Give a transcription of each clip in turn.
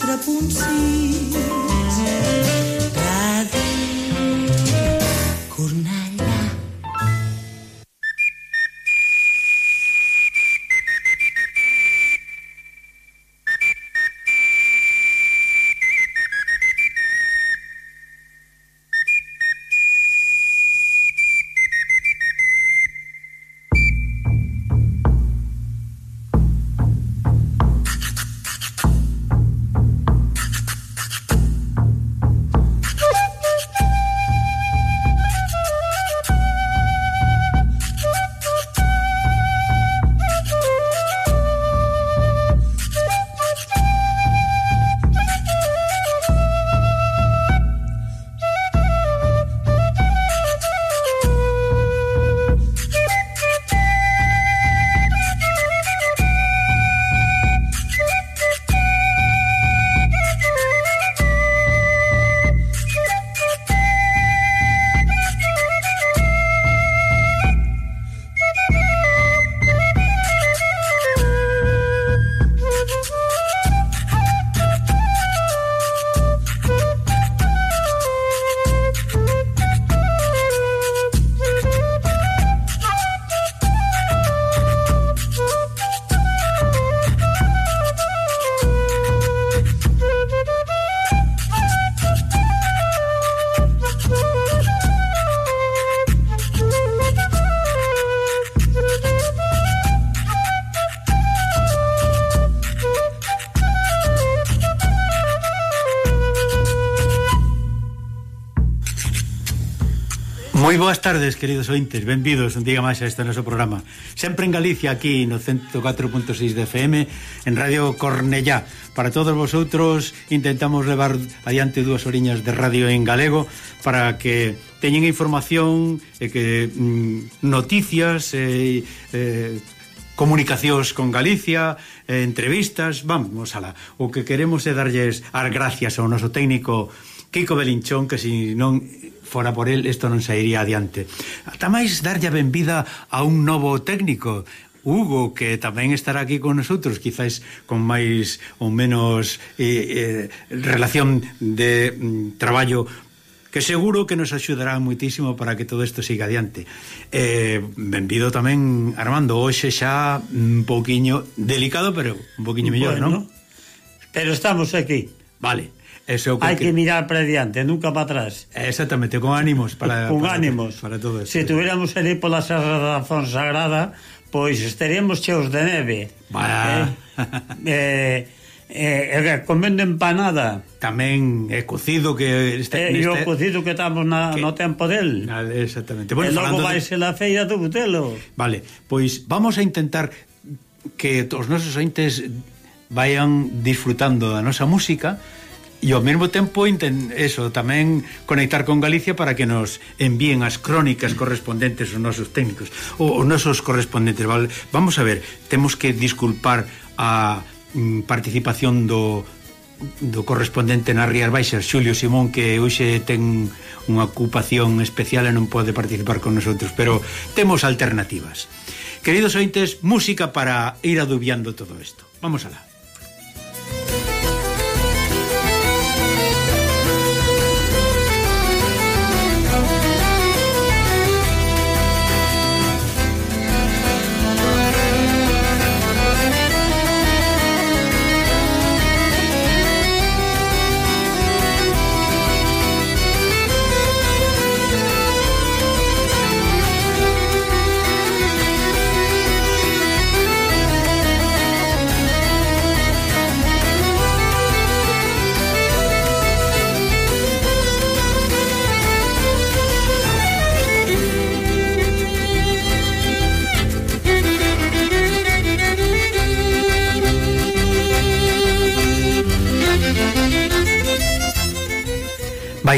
4.5 Moi boas tardes, queridos ointes, benvidos un día máis a este noso programa. Sempre en Galicia, aquí no 104.6 de FM, en Radio Cornellá. Para todos vosotros intentamos levar adiante dúas oriñas de radio en galego Para que teñen información, e que mm, noticias, e, e comunicacións con Galicia, eh, entrevistas, vamos, ala. O que queremos é darlles as gracias ao noso técnico Kiko Belinchón, que se non fora por el isto non sairía adiante. Ata máis darlle a benvida a un novo técnico, Hugo, que tamén estará aquí con nosotros, quizáis con máis ou menos eh, eh, relación de mm, traballo que seguro que nos axudará moitísimo para que todo isto siga adiante. Eh, benvido tamén, Armando, hoxe xa un poquinho delicado, pero un poquinho mellor, bueno, non? Pero estamos aquí. Vale. Eso. Hai que mirar para diante, nunca para atrás. Exactamente, con ánimos para con para, ánimos. Para todo isto. Se tuviéramos ali pola Serra da Fonsagrada, pois estaríamos cheos de neve. Bah. Eh, eh, eh, eh, comendo empanada tamén é cocido que este, eh, neste... o cocido que estamos na, que... no tempo del ah, exactamente bueno, e logo vai ser de... a feira do Butelo vale, pois vamos a intentar que os nosos ointes vayan disfrutando da nosa música E ao mesmo tempo eso tamén conectar con Galicia para que nos envíen as crónicas correspondentes os nosos técnicos, ou os nosos correspondentes, vale? Vamos a ver, temos que disculpar a mm, participación do do correspondente nas Rías Baixas, Xulio Simón, que hoxe ten unha ocupación especial e non pode participar con nosotros, pero temos alternativas. Queridos ointes, música para ir adubiando todo isto. Vamos alá.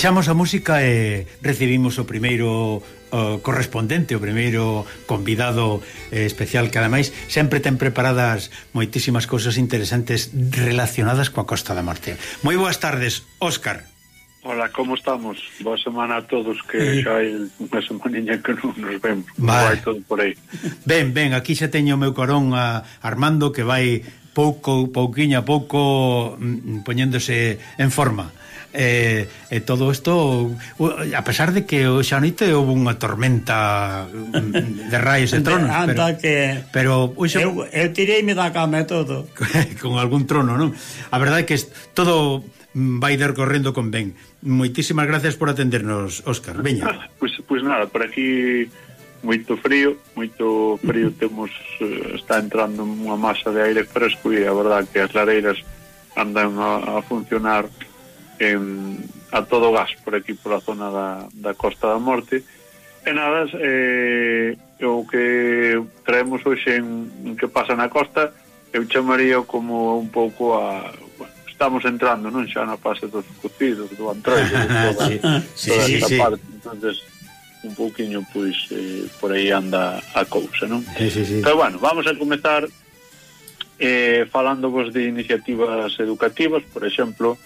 baixamos a música e recibimos o primeiro o correspondente, o primeiro convidado eh, especial que ademais sempre ten preparadas moitísimas cousas interesantes relacionadas coa Costa da Morte. Moi boas tardes, Óscar. Hola, como estamos? Boa semana a todos que xa hai unha semaninha que non nos vemos. Vale. Vai todo por aí. Ben, ben, aquí xa teño o meu corón a Armando que vai pouco, pouquiña a pouco mm, poñéndose en forma e, e todo isto a pesar de que o xanite houve unha tormenta mm, de raios e tronos pero, que pero xa, eu, eu tireime da cama e todo. Con algún trono, non? A verdade é que todo vai dercorrendo con ben. Moitísimas gracias por atendernos, Óscar veña. Pois pues, pues nada, por aquí moito frío, moito frío temos eh, está entrando unha masa de aire fresco e a verdade que as lareiras andan a, a funcionar en, a todo gas por aquí pola zona da, da Costa da Morte e nada eh, o que traemos hoxe en, en que pasa na costa eu chamaría como un pouco a bueno, estamos entrando non xa na fase dos cocidos do antroio toda, sí, toda sí, sí. parte entonces un pouquiño pois eh, por aí anda a cousa, non? Sí, sí, sí. Pero bueno, vamos a comezar eh, falando vos de iniciativas educativas, por exemplo,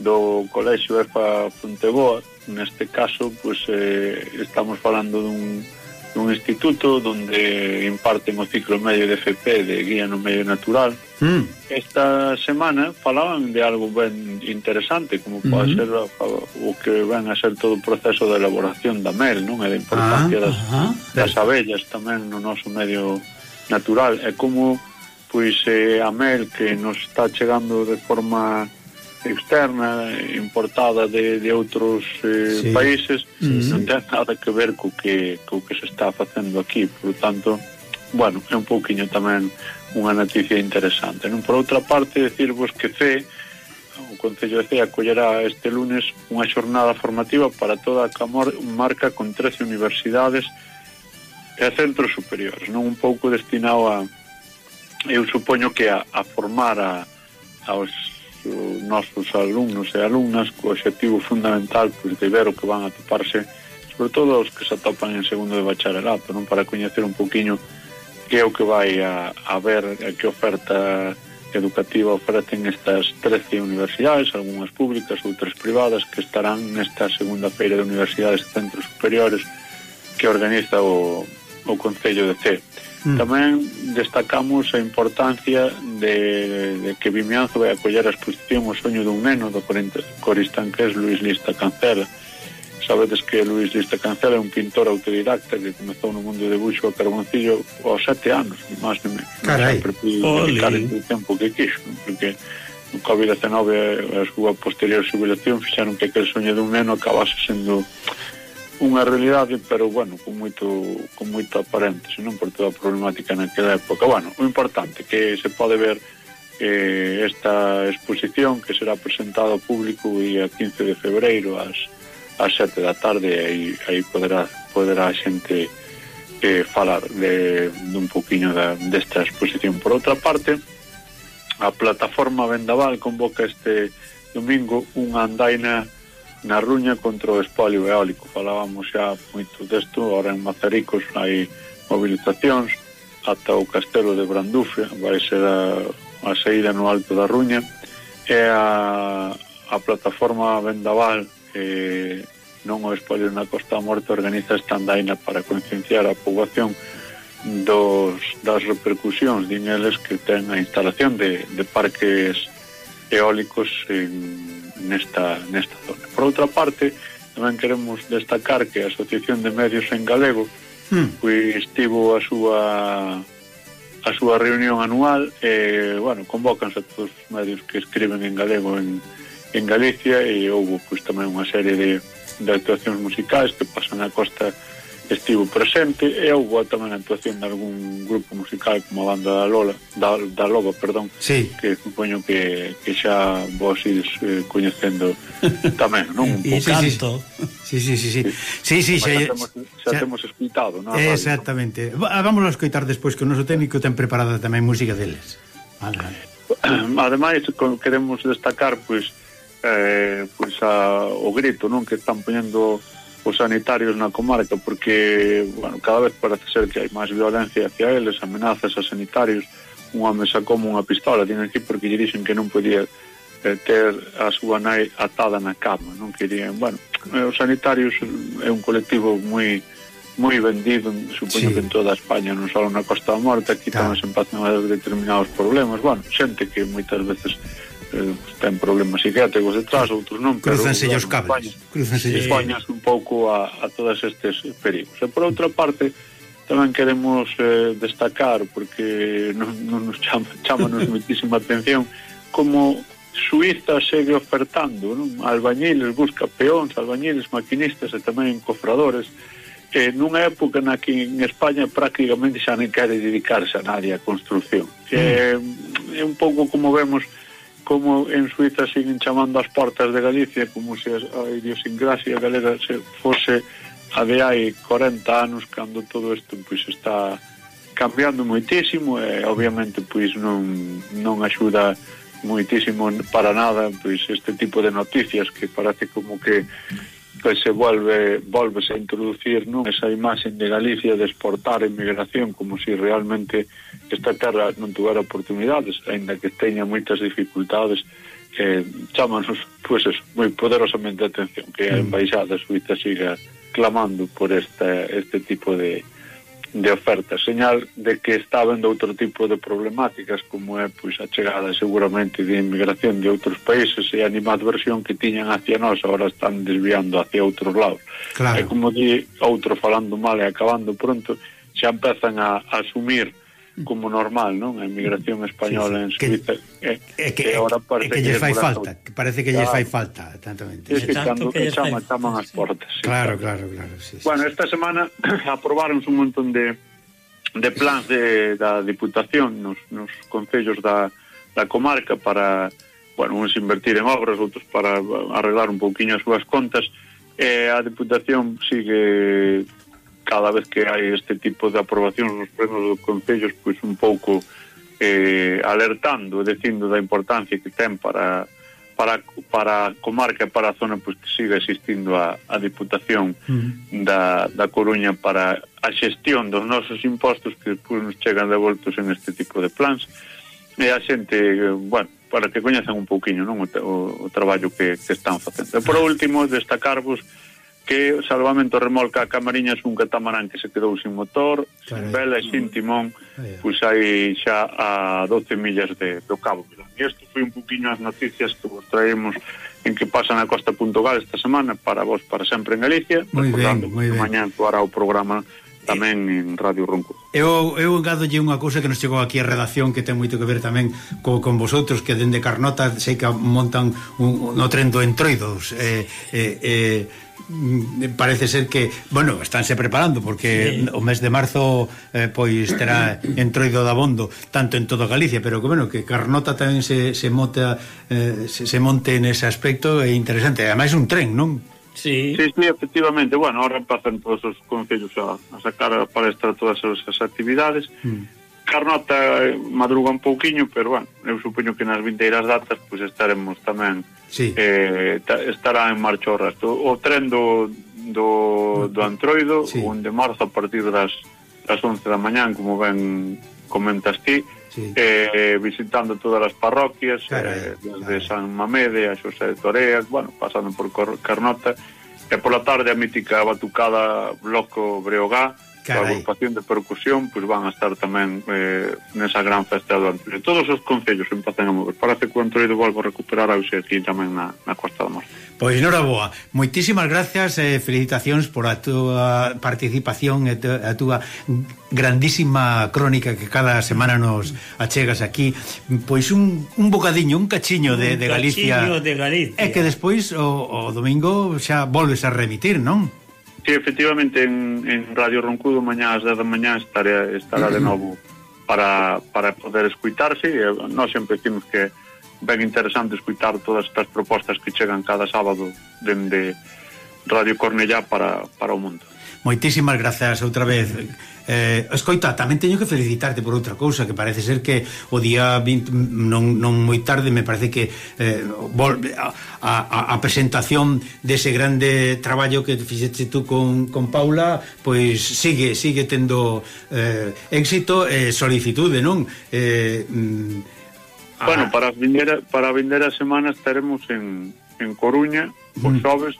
do Colexio EFA Fonteboa neste caso pues, eh, estamos falando dun, dun instituto donde imparten o ciclo medio de FP de guía no medio natural. Mm. esta semana falaban de algo ben interesante como pode mm -hmm. ser o que ven a ser todo o proceso de elaboración da mel non? É da importancia ah, das, ah, das abellas tamén no noso medio natural. É como pois eh, a mel que nos está chegando de forma externa importada de, de outros eh, sí. países sí, non sí. ten nada que ver co que, co que se está facendo aquí por lo tanto, bueno, é un pouquiño tamén unha noticia interesante non? por outra parte, decirvos que CE o Concello de CEA acollerá este lunes unha xornada formativa para toda a marca con 13 universidades e centros superiores, non un pouco destinado a eu supoño que a, a formar a, aos os nosos alumnos e alumnas co objetivo fundamental pois, de ver o que van a toparse sobre todo os que se atopan en segundo de bacharelato non para coñecer un poquinho que é o que vai a, a ver a que oferta educativa ofrecen estas 13 universidades, algunhas públicas, outras privadas, que estarán nesta segunda feira de universidades e centros superiores que organiza o, o Concello de C. Mm. Tamén destacamos a importancia de, de que Vimianzo vai acoller a exposición O soño dun neno do coristanqués Luis Lista Cancela. Sabedes que Luis Lista Cancela é un pintor autodidacta que comezou no mundo de buxo a carboncillo aos sete anos, máis nem menos. Carai, o tempo que quixo, porque no COVID-19 a súa posterior jubilación fixaron que aquel soño dun neno acabase sendo unha realidade, pero, bueno, con moito, con moito aparente, senón por toda a problemática naquela época. Bueno, o importante que se pode ver eh, esta exposición que será presentada ao público o 15 de febreiro ás, ás 7 da tarde aí, aí poderá, poderá a xente eh, falar de, de un poquinho da, desta exposición. Por outra parte, a plataforma Vendaval convoca este domingo unha andaina na Ruña contra o espolio eólico. Falábamos xa moito desto, ahora en Mazaricos hai mobilizacións, ata o castelo de Brandufe, vai ser a, a saída no alto da Ruña, e a, a plataforma Vendaval, que non o espolio na Costa Morte, organiza esta andaina para concienciar a poboación dos, das repercusións, din eles, que ten a instalación de, de parques eólicos en nesta, nesta zona. Por outra parte, tamén queremos destacar que a Asociación de Medios en Galego mm. pois tivo a súa a súa reunión anual e, bueno, convócanse a todos os medios que escriben en galego en, en Galicia e houve pois tamén unha serie de, de actuacións musicais que pasan a costa estivo presente e houve tamén a actuación de algún grupo musical como a banda da Lola da, da Loba, perdón sí. que supoño que, que xa vos ides eh, coñecendo tamén, non? Un pouco sí, canto sí, sí, sí, sí, sí, sí, sí xa, xa, temos, xa, xa temos escuitado na radio, exactamente, ¿no? Ah, vamos a escoitar despois que o noso técnico ten preparada tamén música deles vale, vale. ademais queremos destacar pois pues, eh, pois pues, a, o grito non que están poñendo os sanitarios na comarca porque, bueno, cada vez parece ser que hai máis violencia hacia eles, amenazas a sanitarios, un home sacou unha pistola, tiene aquí porque lle dixen que non podía eh, ter a súa nai atada na cama, non? Querían, bueno, eh, os sanitarios eh, é un colectivo moi moi vendido, supoño sí. que en toda España, non só na Costa da Morte, aquí tamén se empatan a determinados problemas, bueno, xente que moitas veces eh, ten problemas psiquiátricos detrás, outros non, pero cruzanse os cables, cruzanse os poñas un pouco a, a todos estes perigos. E por outra parte, tamén queremos eh, destacar porque non, non nos chama, chamanos muitísima atención como Suiza segue ofertando non? albañiles, busca peóns, albañiles, maquinistas e tamén cofradores eh, nunha época na que en España prácticamente xa non quere dedicarse a nadie a construcción. Que mm. é un pouco como vemos como en Suiza siguen chamando as portas de Galicia como se a idiosincrasia galega se fose a de hai 40 anos cando todo isto pois está cambiando moitísimo e obviamente pois non, non axuda moitísimo para nada pois este tipo de noticias que parece como que pois se volve volves a introducir non esa imaxe de Galicia de exportar emigración como se si realmente esta terra non tuvera oportunidades, aínda que teña moitas dificultades, eh, chámanos, pois, pues, moi poderosamente a atención que mm. a Embaixada Suiza siga clamando por este este tipo de, de oferta, señal de que está habendo outro tipo de problemáticas como é pois a chegada seguramente de inmigración de outros países e a animadversión que tiñan hacia nós agora están desviando hacia outros lados claro. e como di outro falando mal e acabando pronto xa empezan a, a asumir como normal, non? A inmigración española sí, sí. en Suiza que, e, que, e agora parece que, que, que fai falta, que parece que lles claro. fai falta tantamente. É que tanto cando que chama, chaman as portas. Sí, claro, claro, claro, sí, Bueno, esta semana aprobaronse un montón de de plans de, da Diputación nos, nos concellos da, da comarca para bueno, uns invertir en obras, outros para arreglar un pouquiño as súas contas, e a Diputación sigue cada vez que hai este tipo de aprobacións nos plenos dos concellos, pois un pouco eh, alertando e dicindo da importancia que ten para para, para a comarca e para a zona pois, que siga existindo a, a Diputación uh -huh. da, da Coruña para a xestión dos nosos impostos que pois, nos chegan devoltos en este tipo de plans e a xente, bueno, para que coñezan un pouquiño non o, o, o traballo que, que están facendo. E por último, destacarvos que Salvamento remolca a Camariñas un catamarán que se quedou sin motor, Carai. sin vela e sin timón, pois aí xa a 12 millas de, do Cabo Milán. E isto foi un poquinho as noticias que vos traemos en que pasan a Costa Punto Gal esta semana para vos para sempre en Galicia. Moi ben, moi ben. Mañán o programa tamén en Radio Ronco. Eu, eu engadolle unha cousa que nos chegou aquí a redacción que ten moito que ver tamén co, con vosotros que dende Carnota sei que montan un, no tren do Entroidos eh, eh, eh, parece ser que, bueno, estánse preparando porque sí. o mes de marzo eh, pois terá entroido da bondo tanto en toda Galicia, pero que bueno, que Carnota tamén se, se, mota, eh, se, se monte nese aspecto é interesante, ademais un tren, non? Sí. sí, sí, efectivamente. Bueno, ahora pasan todos os concellos a, a sacar a palestra todas esas actividades. Mm. Carnota eh, madruga un pouquiño, pero bueno, eu supoño que nas vinteiras datas pois estaremos tamén sí. eh, ta, estará en marcha o resto. O tren do, do, do mm. Antroido, sí. onde marzo a partir das, das 11 da mañán, como ben comentas ti, sí. eh, visitando todas as parroquias, eh, carai, eh, desde carai. San Mamede a Xosé de Torea, bueno, pasando por Carnota, e pola tarde a mítica batucada Bloco Breogá, Carai. a agrupación de percusión, pois van a estar tamén eh, nesa gran festa do Antroido. Todos os concellos empezan a mover. Parece que o Antroido volvo a recuperar a hoxe aquí tamén na, na Costa da Morte. Pois noraboa, moitísimas gracias e eh, felicitacións por a túa ah, participación eh, e a túa grandísima crónica que cada semana nos achegas aquí. Pois un, un bocadiño, un cachiño de, un de Galicia. Cachiño de Galicia. E que despois o, o domingo xa volves a remitir, non? Sí, efectivamente en, en Radio Roncudo mañá ás 10 da mañá estará, estará de mm-hmm. novo para, para poder escuitarse. Nós sempre temos que ben interesante escuitar todas estas propostas que chegan cada sábado dende Radio Cornellá para, para o mundo. Moitísimas grazas outra vez. Eh, escoita, tamén teño que felicitarte por outra cousa, que parece ser que o día 20, non, non moi tarde me parece que eh, volve a, a, a presentación dese grande traballo que fixete tú con, con Paula, pois sigue, sigue tendo eh, éxito e eh, solicitude, non? Eh, mm, Bueno, para a vindeira, para a vindeira semana estaremos en, en Coruña, mm. os xoves,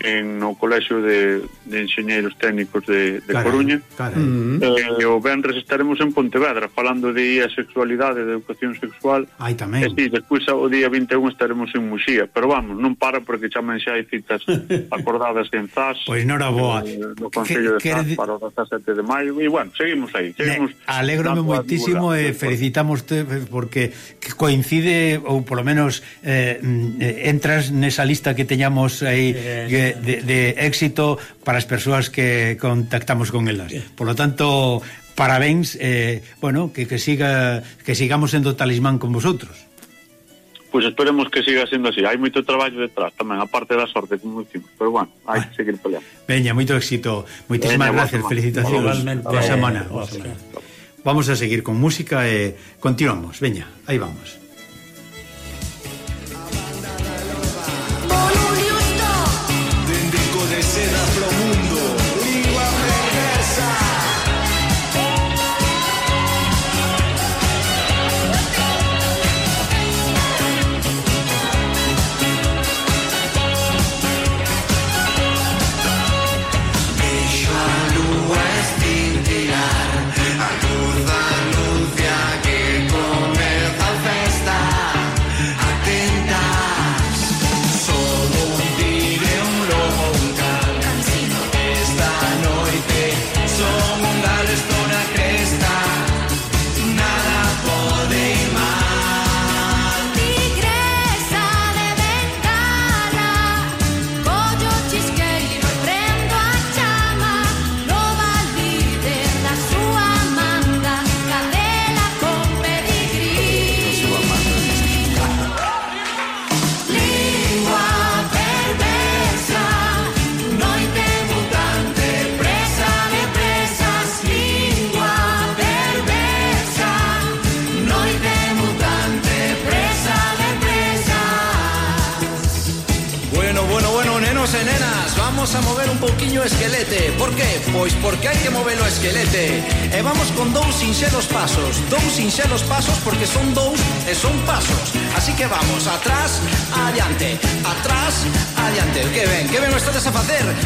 en o Colexio de, de Enxeñeiros Técnicos de, de caray, Coruña caray. Mm -hmm. e o Benres estaremos en Pontevedra falando de sexualidade, de educación sexual Ai, tamén. e si, despois o día 21 estaremos en Muxía, pero vamos, non para porque chaman xa hai citas acordadas en Zas pois non era boa no, eh, no Concello de Zas para o 17 de maio e bueno, seguimos aí seguimos ne, alegrome moitísimo e felicitamos te porque coincide ou polo menos eh, mm, eh, entras nesa lista que teñamos aí eh, eh, de, de, éxito para as persoas que contactamos con elas. Por lo tanto, parabéns, eh, bueno, que, que, siga, que sigamos sendo talismán con vosotros pois pues esperemos que siga sendo así. Hai moito traballo detrás tamén, a parte da sorte como dicimos. pero bueno, hai que seguir peleando. Veña, moito éxito. Moitísimas gracias, felicitacións. Igualmente. A semana. Eh, Vamos a seguir con música e continuamos. Veña, aí vamos. Mover un pouquiño o esquelete. Por qué? Pois porque hai que mover o esquelete. E vamos con dous sinxelos pasos. Dous sinxelos pasos porque son dous e son pasos. Así que vamos, atrás, adiante Atrás, adiante Que ben, que ben o estades a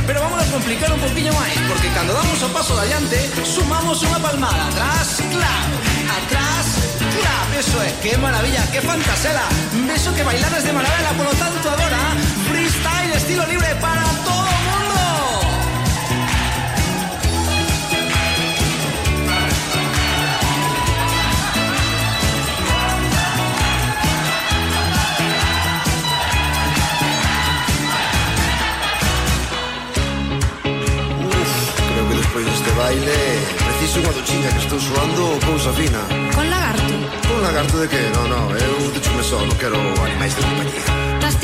Pero vamos a complicar un pouquiño máis Porque cando damos o paso de adiante Sumamos unha palmada. Atrás, clap, atrás, clap. Eso é, que maravilla, que fantasela. Beso que bailares de maravilla Por lo tanto agora Freestyle estilo libre para todo este baile. Preciso unha duchiña que estou suando cousa fina Con lagarto? Con lagarto de que? No, no, eh, eu duchume só, non quero animais de compañía. Estás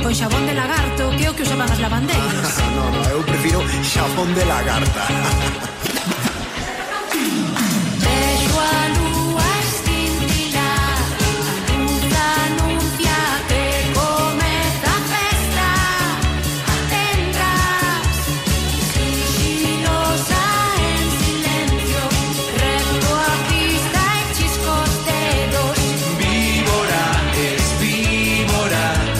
con xabón de lagarto que é o que usaban as lavandeiras. No, no, eu prefiro xabón de lagarta. Vexo a luz